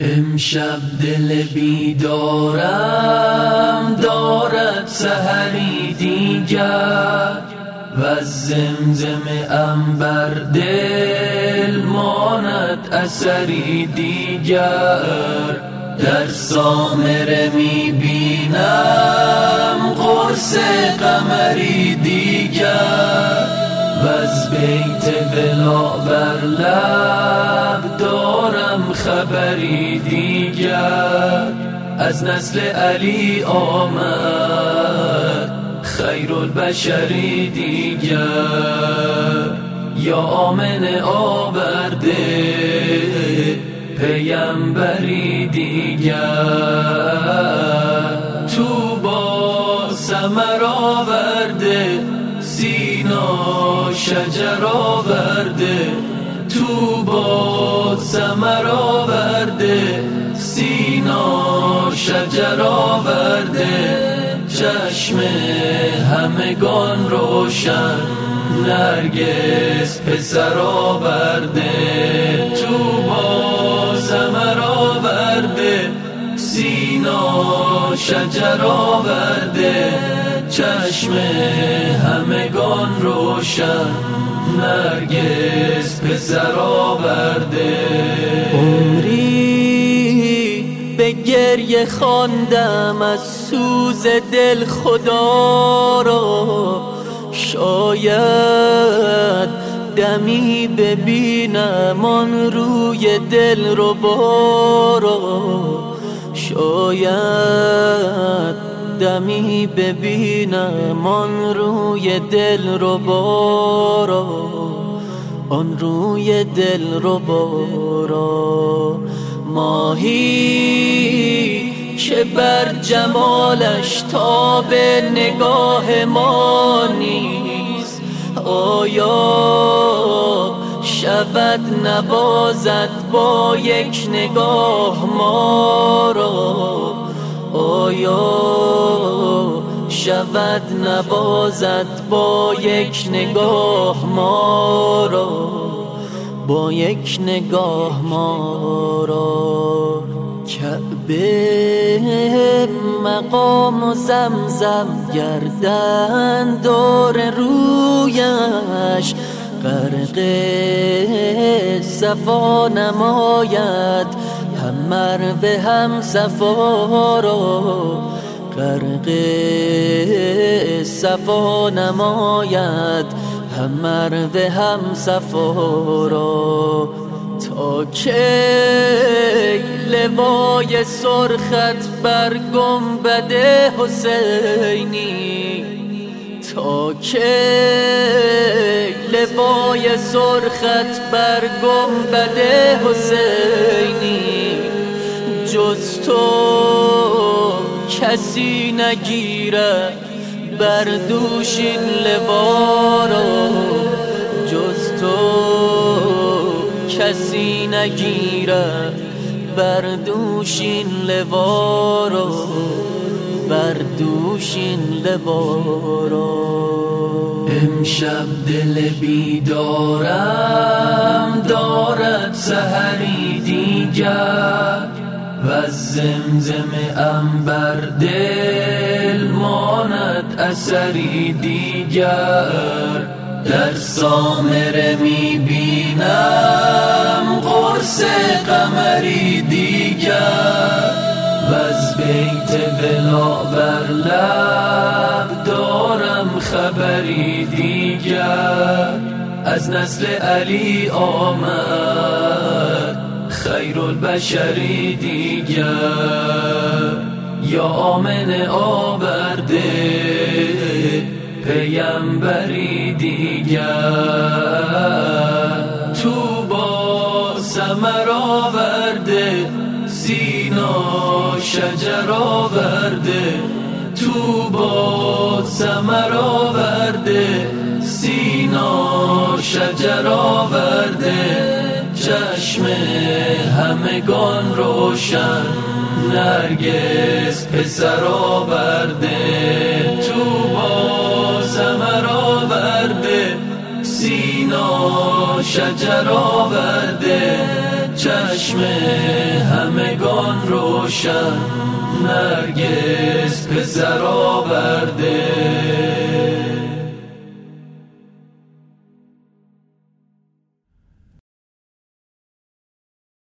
امشب دل بیدارم دارد سهری دیگر. و زمزم انبر دل ماند اثری دیگر. در سامره می‌بینم قرص قمری دیگر. و از بیت بلا بر لب دارم خبری دیگر. از نسل علی آمد خیر البشری دیگر. یا آمن آورده پیمبری دیگر. تو با سمر آورده شجر آورده تو با سمر آورده. سینا شجر آورده. چشم همگان روشن نرگس پسر آورده. تو با سمر آورده. سینا شجر آورده چشم همگان روشن نرگس پسر آورده عمری به گریه خواندم از سوز دل خدا را. شاید دمی ببینم آن روی دل رو بارا. شاید دمی ببینم آن روی دل رو بارا. آن روی دل رو بارا. ماهی که بر جمالش تا به نگاه ما نیست. آیا شود نبازد با یک نگاه ما را. آیا شود نبازد با یک نگاه ما را؟ با یک نگاه ما را. کعبه مقام و زمزم گردن دور رویش. غرق صفا نماید هم به هم صفا را. غرق صفا نماید هم به هم صفا را. تا که لوای سرخت بر گنبد حسینی؟ تا که لوای سرخت بر گنبد حسینی. جز تو کسی نگیره بر دوشین لبارا جز تو کسی نگیره بر دوشین لبارا بر دوشین لبارا امشب دل بیدارم دارد سهری دیگر. و زمزم انبر دل ماند اثری دیگر. در سامره می‌بینم قرص قمری دیگر. و از بیت بلا بر لب دارم خبری دیگر از نسل علی آمد. خیر البشری دیگر. یا آمن آورده پیمبری دیگر. تو با سمر آورده سینا شجر آورده سمر آورده سینا شجر آورده چشم همگان روشن نرگس پسر آورده تو با زمر آورده سینا شجر آورده چشم همگان روشن نرگس پسر آورده